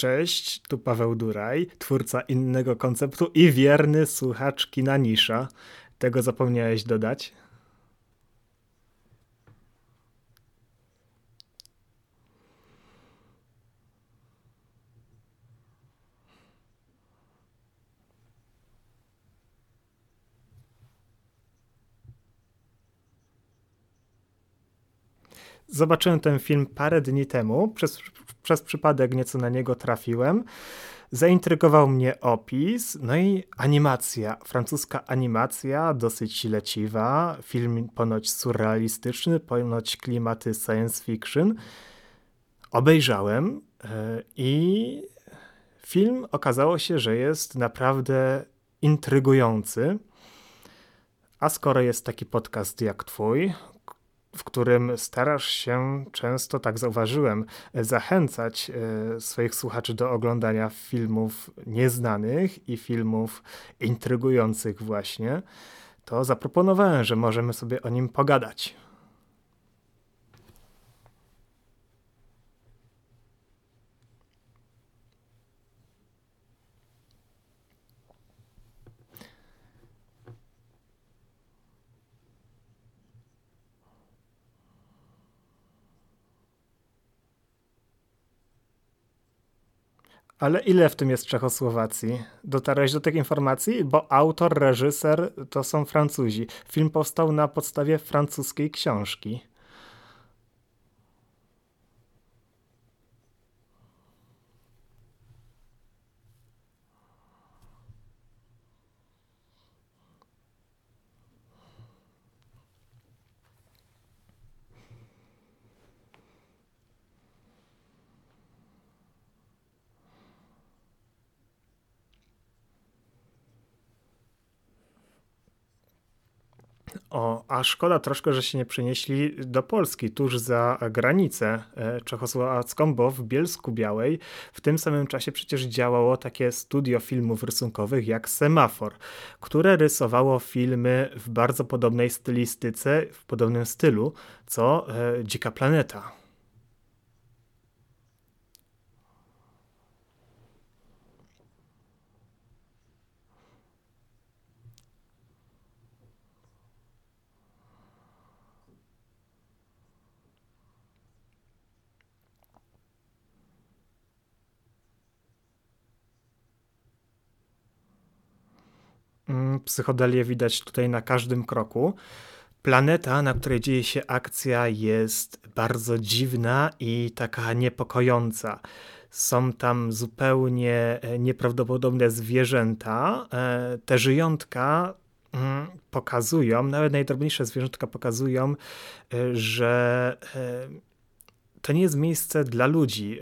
Cześć, tu Paweł Duraj, twórca innego konceptu i wierny słuchacz kina Nisza. Tego zapomniałeś dodać? Zobaczyłem ten film parę dni temu, przez, przez przypadek nieco na niego trafiłem. Zaintrygował mnie opis, no i animacja, francuska animacja, dosyć leciwa, film ponoć surrealistyczny, ponoć klimaty science fiction. Obejrzałem yy, i film okazało się, że jest naprawdę intrygujący. A skoro jest taki podcast jak twój, w którym starasz się często, tak zauważyłem, zachęcać e, swoich słuchaczy do oglądania filmów nieznanych i filmów intrygujących, właśnie, to zaproponowałem, że możemy sobie o nim pogadać. Ale ile w tym jest Czechosłowacji? Dotarłeś do tych informacji? Bo autor, reżyser to są Francuzi. Film powstał na podstawie francuskiej książki. O, a szkoda troszkę, że się nie przenieśli do Polski, tuż za granicę e, czechosłowacką, bo w Bielsku Białej w tym samym czasie przecież działało takie studio filmów rysunkowych jak Semafor, które rysowało filmy w bardzo podobnej stylistyce, w podobnym stylu, co e, Dzika Planeta. Psychodelię widać tutaj na każdym kroku. Planeta, na której dzieje się akcja, jest bardzo dziwna i taka niepokojąca. Są tam zupełnie e, nieprawdopodobne zwierzęta. E, te żyjątka mm, pokazują, nawet najdrobniejsze zwierzątka pokazują, e, że to nie jest miejsce dla ludzi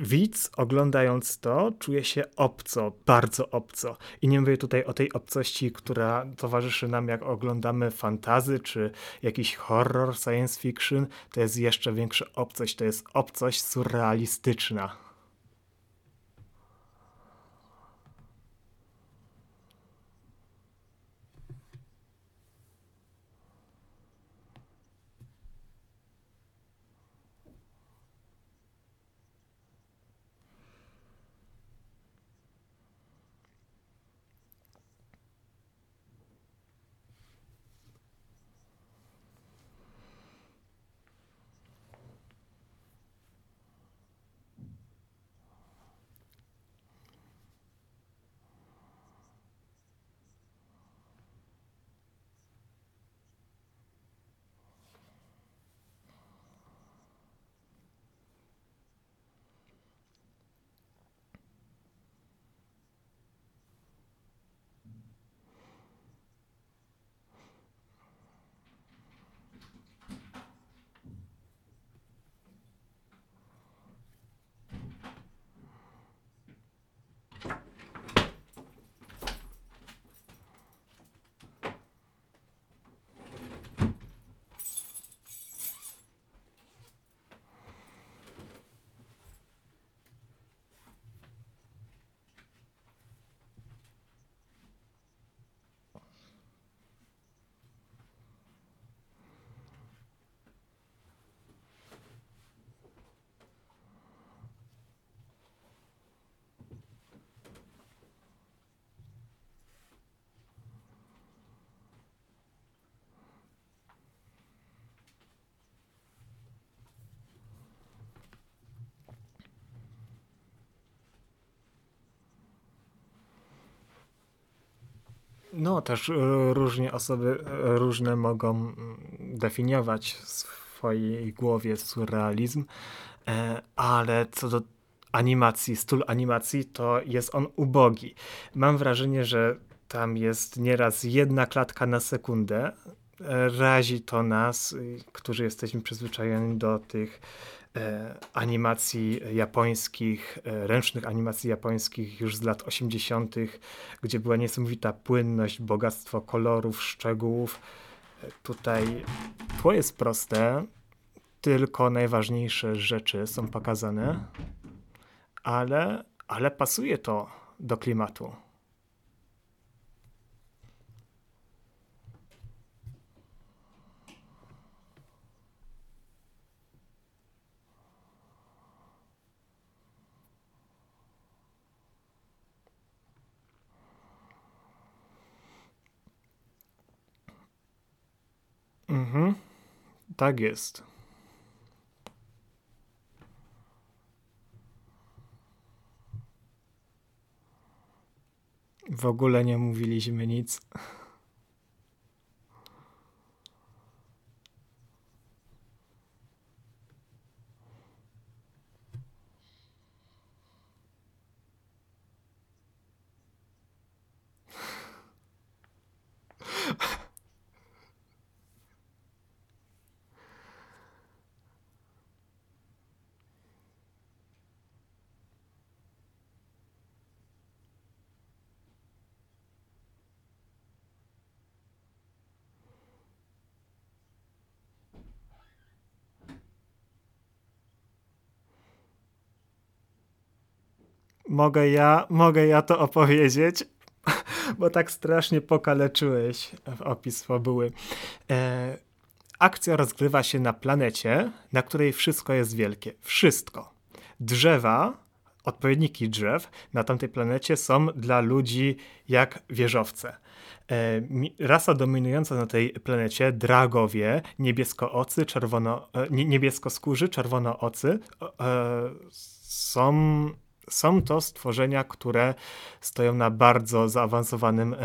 widz oglądając to czuje się obco, bardzo obco. I nie mówię tutaj o tej obcości, która towarzyszy nam jak oglądamy fantazy czy jakiś horror, science fiction. To jest jeszcze większa obcość, to jest obcość surrealistyczna. No, też e, różnie osoby e, różne mogą mm, definiować w swojej głowie surrealizm, e, ale co do animacji, styl animacji, to jest on ubogi. Mam wrażenie, że tam jest nieraz jedna klatka na sekundę. Razi to nas, którzy jesteśmy przyzwyczajeni do tych animacji japońskich, e, ręcznych animacji japońskich już z lat 80., gdzie była niesamowita płynność, bogactwo kolorów, szczegółów. E, tutaj tło jest proste, tylko najważniejsze rzeczy są pokazane, ale, ale pasuje to do klimatu. Mhm. Tak jest. W ogóle nie mówiliśmy nic. Mogę ja, mogę ja to opowiedzieć, bo tak strasznie pokaleczyłeś opis fabuły. E, akcja rozgrywa się na planecie, na której wszystko jest wielkie. Wszystko. Drzewa, odpowiedniki drzew na tamtej planecie są dla ludzi jak wieżowce. E, rasa dominująca na tej planecie, dragowie, niebieskoocy, czerwono, e, niebieskoskórzy, czerwonoocy, e, są są to stworzenia, które stoją na bardzo zaawansowanym e,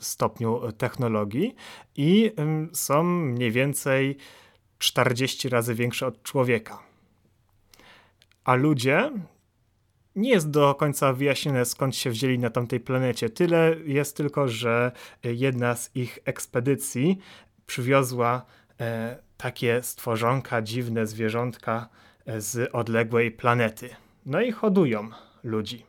stopniu technologii i są mniej więcej 40 razy większe od człowieka. A ludzie nie jest do końca wyjaśnione, skąd się wzięli na tamtej planecie. Tyle jest tylko, że jedna z ich ekspedycji przywiozła e, takie stworzonka, dziwne zwierzątka e, z odległej planety. No i hodują ludzi.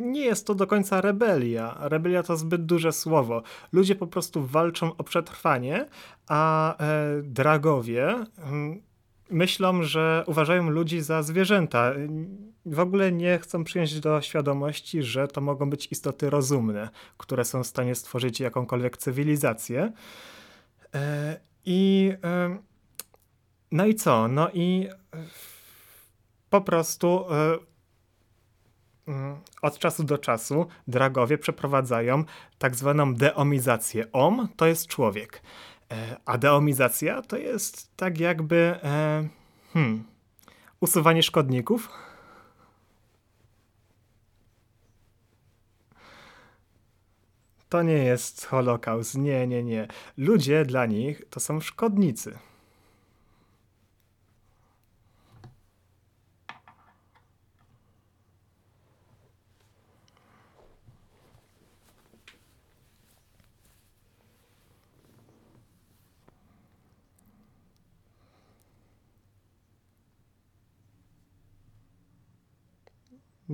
Nie jest to do końca rebelia. Rebelia to zbyt duże słowo. Ludzie po prostu walczą o przetrwanie, a e, dragowie mm, myślą, że uważają ludzi za zwierzęta. W ogóle nie chcą przyjąć do świadomości, że to mogą być istoty rozumne, które są w stanie stworzyć jakąkolwiek cywilizację. E, I e, no i co? No i po prostu e, od czasu do czasu dragowie przeprowadzają tak zwaną deomizację. Om to jest człowiek, e, a deomizacja to jest tak jakby e, hmm, usuwanie szkodników. To nie jest Holokaust. Nie, nie, nie. Ludzie dla nich to są szkodnicy.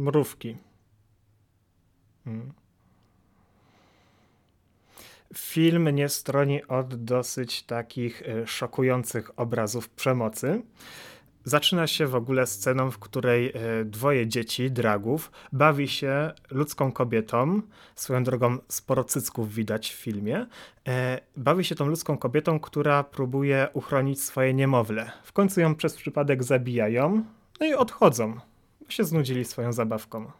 Mrówki. Hmm. Film nie stroni od dosyć takich e, szokujących obrazów przemocy. zaczyna się w ogóle sceną, w której e, dwoje dzieci, dragów, bawi się ludzką kobietą. Swoją drogą sporo cycków widać w filmie. E, bawi się tą ludzką kobietą, która próbuje uchronić swoje niemowlę. W końcu ją przez przypadek zabijają, no i odchodzą. Się znudzili swoją zabawką.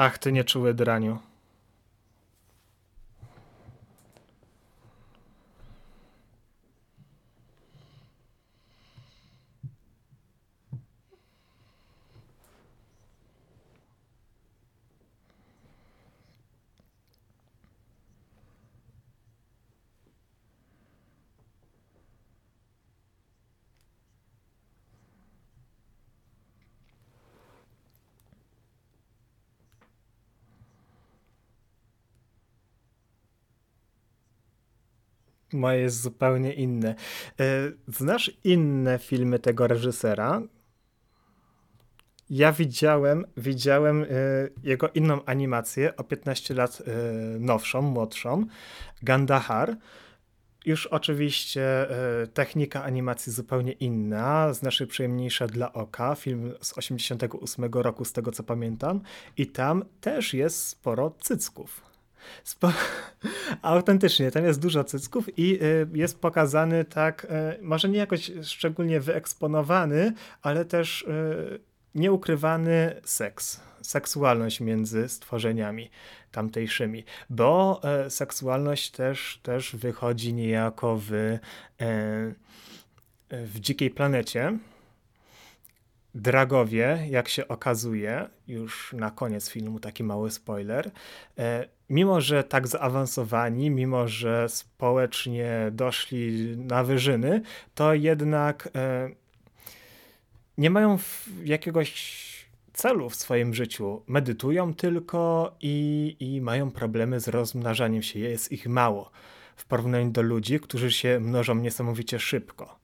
Ach, ty nieczuły draniu. Moje jest zupełnie inne. E, znasz inne filmy tego reżysera? Ja widziałem, widziałem e, jego inną animację o 15 lat e, nowszą, młodszą, Gandahar. Już oczywiście technika animacji zupełnie inna, znacznie przyjemniejsza dla oka. Film z 88 roku, z tego co pamiętam. I tam też jest sporo cycków. Spo... Autentycznie, tam jest dużo cycków i y, jest pokazany tak, y, może nie jakoś szczególnie wyeksponowany, ale też y, nieukrywany seks, seksualność między stworzeniami tamtejszymi, bo seksualność też, też wychodzi niejako w, w dzikiej planecie Dragowie, jak się okazuje, już na koniec filmu taki mały spoiler, e, mimo że tak zaawansowani, mimo że społecznie doszli na wyżyny, to jednak e, nie mają jakiegoś celu w swoim życiu. Medytują tylko i, i mają problemy z rozmnażaniem się. Jest ich mało w porównaniu do ludzi, którzy się mnożą niesamowicie szybko.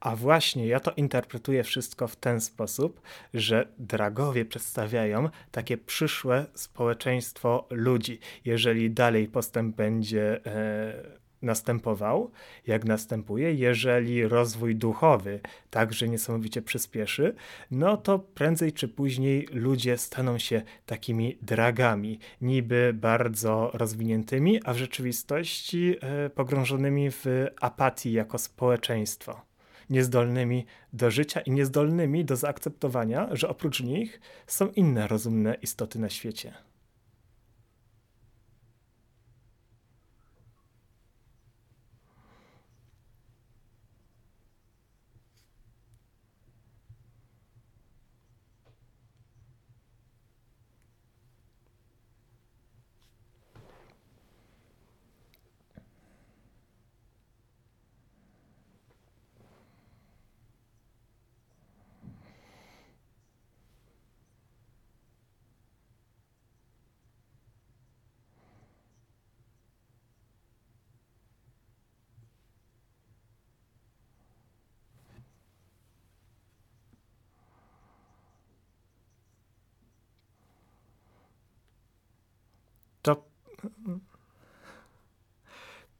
A właśnie ja to interpretuję wszystko w ten sposób, że dragowie przedstawiają takie przyszłe społeczeństwo ludzi. Jeżeli dalej postęp będzie e, następował, jak następuje, jeżeli rozwój duchowy także niesamowicie przyspieszy, no to prędzej czy później ludzie staną się takimi dragami, niby bardzo rozwiniętymi, a w rzeczywistości e, pogrążonymi w apatii jako społeczeństwo niezdolnymi do życia i niezdolnymi do zaakceptowania, że oprócz nich są inne rozumne istoty na świecie. To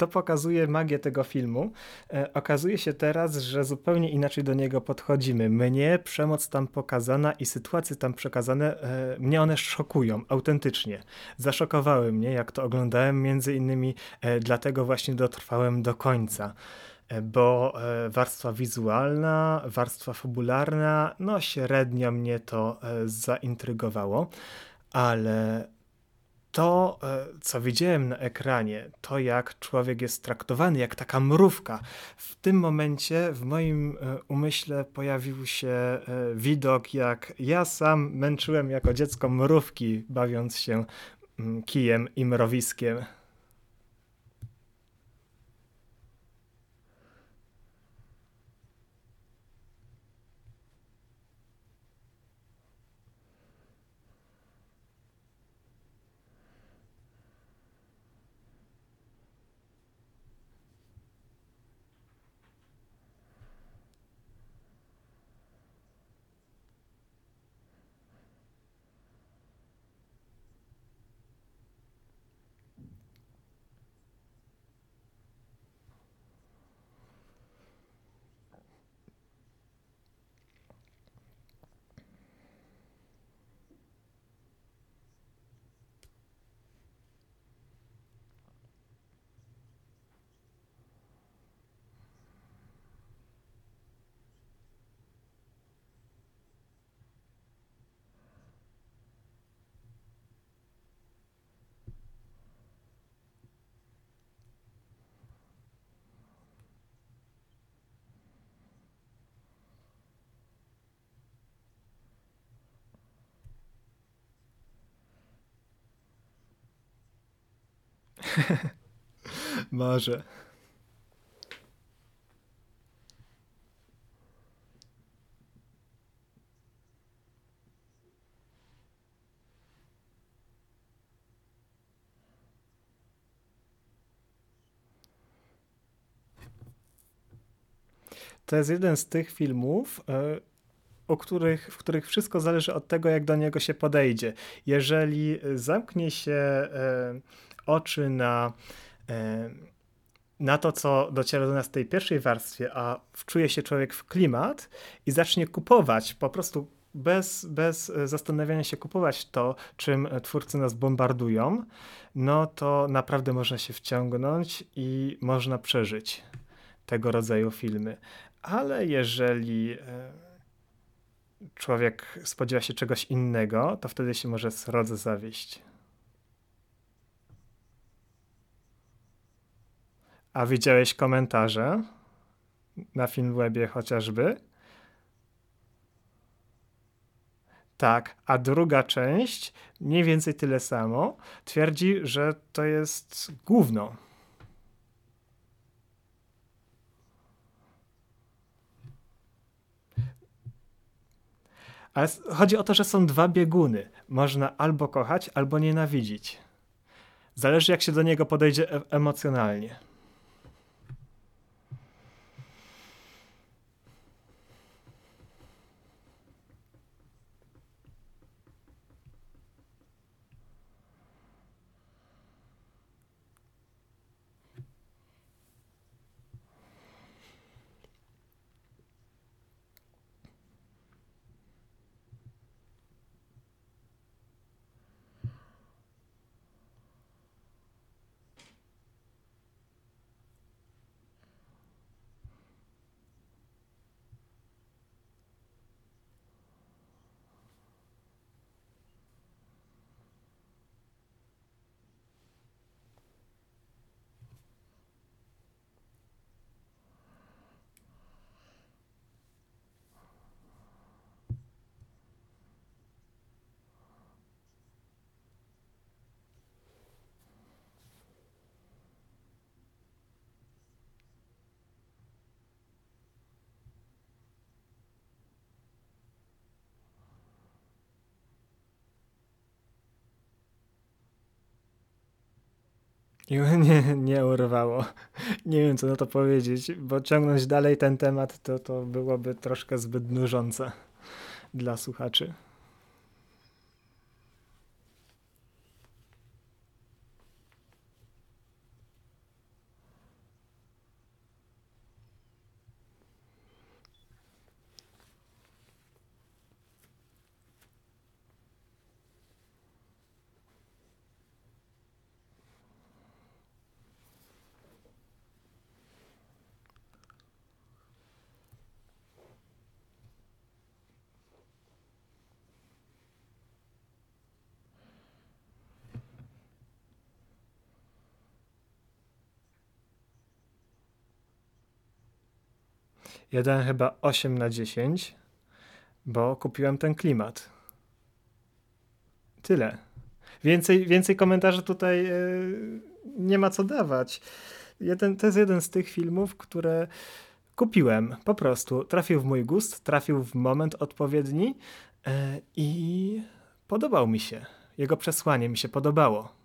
to pokazuje magię tego filmu. E, okazuje się teraz, że zupełnie inaczej do niego podchodzimy. Mnie przemoc tam pokazana i sytuacje tam przekazane, e, mnie one szokują, autentycznie. Zaszokowały mnie, jak to oglądałem, między innymi e, dlatego właśnie dotrwałem do końca bo warstwa wizualna, warstwa fabularna, no średnio mnie to zaintrygowało, ale to, e, co widziałem na ekranie, to jak człowiek jest traktowany, jak taka mrówka, w tym momencie w moim e, umyśle pojawił się e, widok, jak ja sam męczyłem jako dziecko mrówki, bawiąc się mm, kijem i mrowiskiem. Może. To jest jeden z tych filmów, e, o których, w których wszystko zależy od tego, jak do niego się podejdzie. Jeżeli zamknie się e, oczy na, e, na to, co dociera do nas w tej pierwszej warstwie, a wczuje się człowiek w klimat i zacznie kupować po prostu bez, bez zastanawiania się kupować to, czym twórcy nas bombardują, no to naprawdę można się wciągnąć i można przeżyć tego rodzaju filmy. Ale jeżeli e, człowiek spodziewa się czegoś innego, to wtedy się może srodze zawieść. A widziałeś komentarze na Filmwebie chociażby? Tak, a druga część, mniej więcej tyle samo, twierdzi, że to jest główno. Ale chodzi o to, że są dwa bieguny. Można albo kochać, albo nienawidzić. Zależy, jak się do niego podejdzie e emocjonalnie. nie, nie urwało. Nie wiem, co na to powiedzieć, bo ciągnąć dalej ten temat to, to byłoby troszkę zbyt nużące dla słuchaczy. Ja dałem chyba 8 na 10, bo kupiłem ten klimat. Tyle. Więcej, więcej komentarzy tutaj yy, nie ma co dawać. Jeden, to jest jeden z tych filmów, które kupiłem po prostu. Trafił w mój gust, trafił w moment odpowiedni yy, i podobał mi się. Jego przesłanie mi się podobało.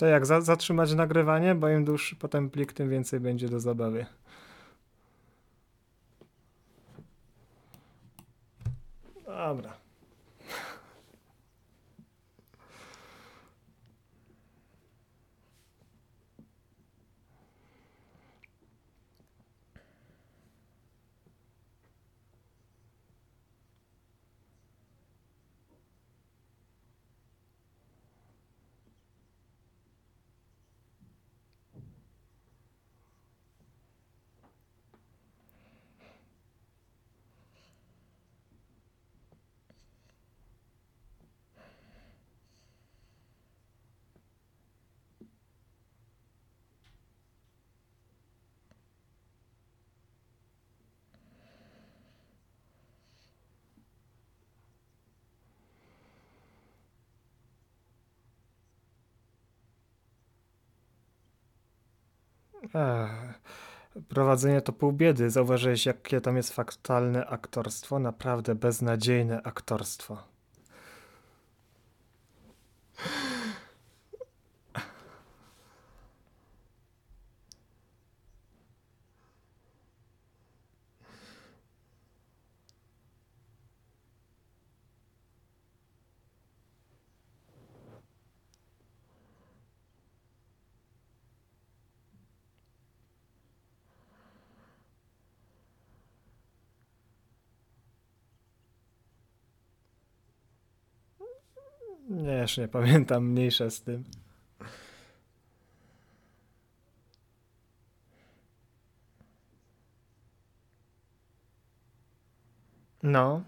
To jak za, zatrzymać nagrywanie, bo im dłuższy potem plik, tym więcej będzie do zabawy. Dobra. Ech, prowadzenie to pół biedy. Zauważyłeś, jakie tam jest faktalne aktorstwo? Naprawdę beznadziejne aktorstwo. Jeszcze nie pamiętam, mniejsze z tym. No.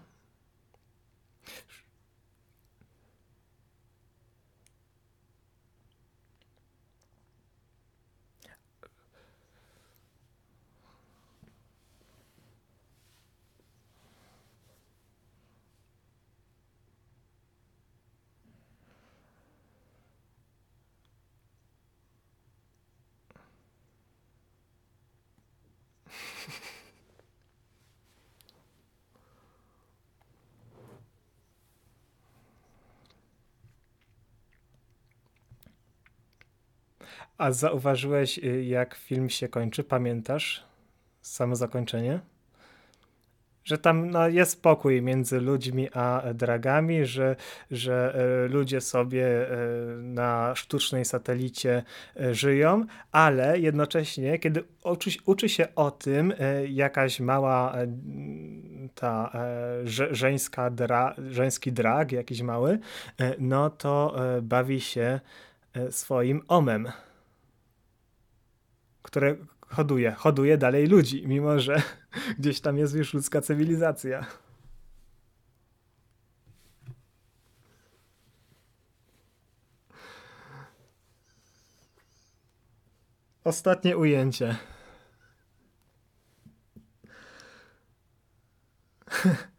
A zauważyłeś, y, jak film się kończy? Pamiętasz samo zakończenie? Że tam no, jest spokój między ludźmi a dragami, że, że e, ludzie sobie e, na sztucznej satelicie e, żyją, ale jednocześnie, kiedy uczy, uczy się o tym jakaś mała ta żeńska dra, żeński drag, jakiś mały, no to bawi się swoim omem które hoduje, hoduje dalej ludzi, mimo że gdzieś tam jest już ludzka cywilizacja. Ostatnie ujęcie.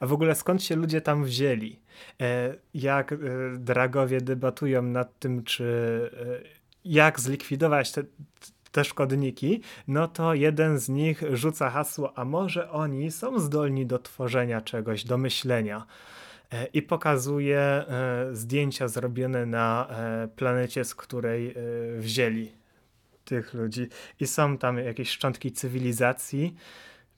A w ogóle skąd się ludzie tam wzięli? E, jak e, dragowie debatują nad tym, czy e, jak zlikwidować te, te szkodniki, no to jeden z nich rzuca hasło, a może oni są zdolni do tworzenia czegoś, do myślenia. I pokazuje zdjęcia zrobione na planecie, z której wzięli tych ludzi. I są tam jakieś szczątki cywilizacji.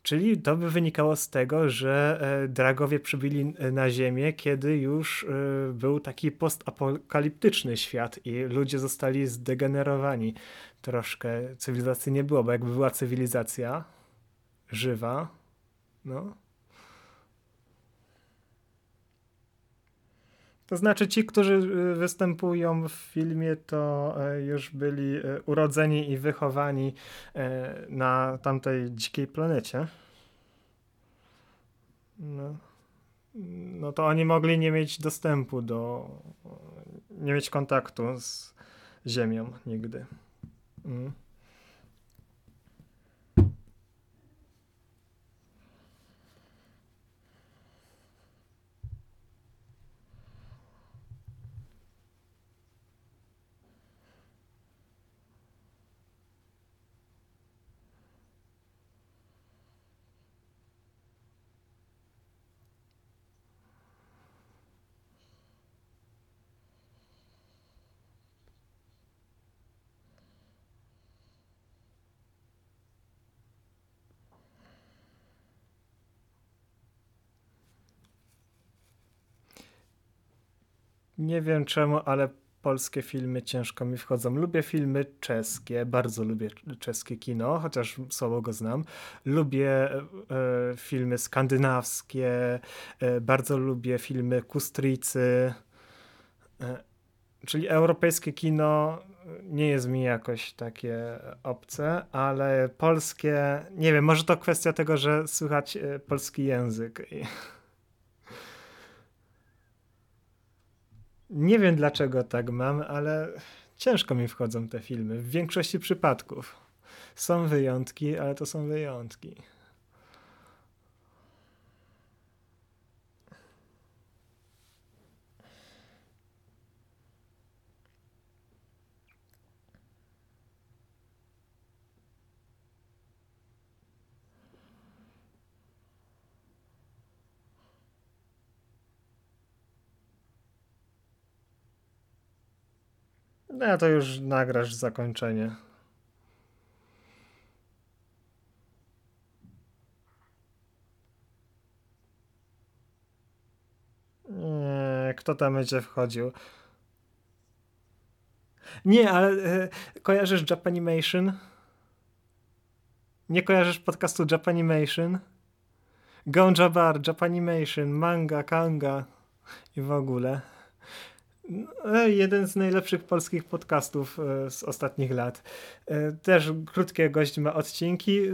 Czyli to by wynikało z tego, że dragowie przybyli na Ziemię, kiedy już był taki postapokaliptyczny świat i ludzie zostali zdegenerowani. Troszkę cywilizacji nie było, bo jakby była cywilizacja żywa, no, To znaczy ci, którzy y, występują w filmie, to e, już byli e, urodzeni i wychowani e, na tamtej dzikiej planecie. No. no to oni mogli nie mieć dostępu do, nie mieć kontaktu z Ziemią nigdy. Mm. Nie wiem czemu, ale polskie filmy ciężko mi wchodzą. Lubię filmy czeskie, bardzo lubię czeskie kino, chociaż słabo go znam. Lubię e, filmy skandynawskie, e, bardzo lubię filmy Kustricy. E, czyli europejskie kino nie jest mi jakoś takie obce, ale polskie, nie wiem, może to kwestia tego, że słychać e, polski język. Nie wiem dlaczego tak mam, ale ciężko mi wchodzą te filmy w większości przypadków. Są wyjątki, ale to są wyjątki. No to już nagrasz zakończenie. Nie, kto tam będzie wchodził? Nie, ale e, kojarzysz Japanimation? Nie kojarzysz podcastu Japanimation? Gonja Bar, Japanimation, manga, kanga i w ogóle. No, jeden z najlepszych polskich podcastów e, z ostatnich lat. E, też krótkie gość ma odcinki. E,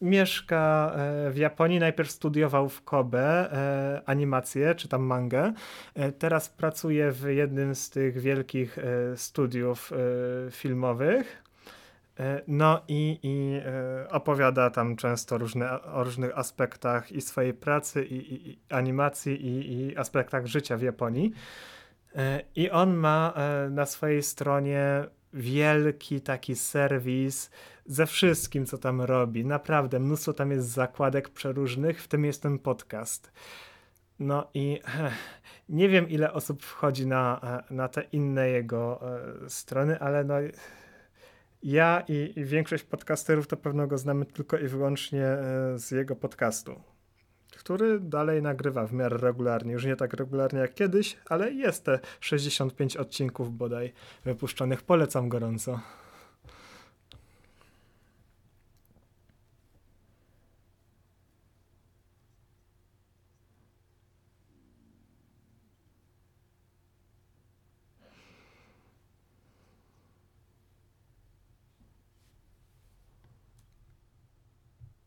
mieszka w Japonii, najpierw studiował w Kobe animację, czy tam mangę. Teraz pracuje w jednym z tych wielkich studiów filmowych. No i, i opowiada tam często różne, o różnych aspektach i swojej pracy, i, i, i animacji, i, i aspektach życia w Japonii. E, I on ma e, na swojej stronie wielki taki serwis ze wszystkim, co tam robi. Naprawdę, mnóstwo tam jest zakładek przeróżnych, w tym jest ten podcast. No i nie wiem, ile osób wchodzi na, e, na te inne jego strony, ale no, ja i, i większość podcasterów to pewno go znamy tylko i wyłącznie z jego podcastu który dalej nagrywa w miarę regularnie. Już nie tak regularnie jak kiedyś, ale jest te 65 odcinków bodaj wypuszczonych. Polecam gorąco.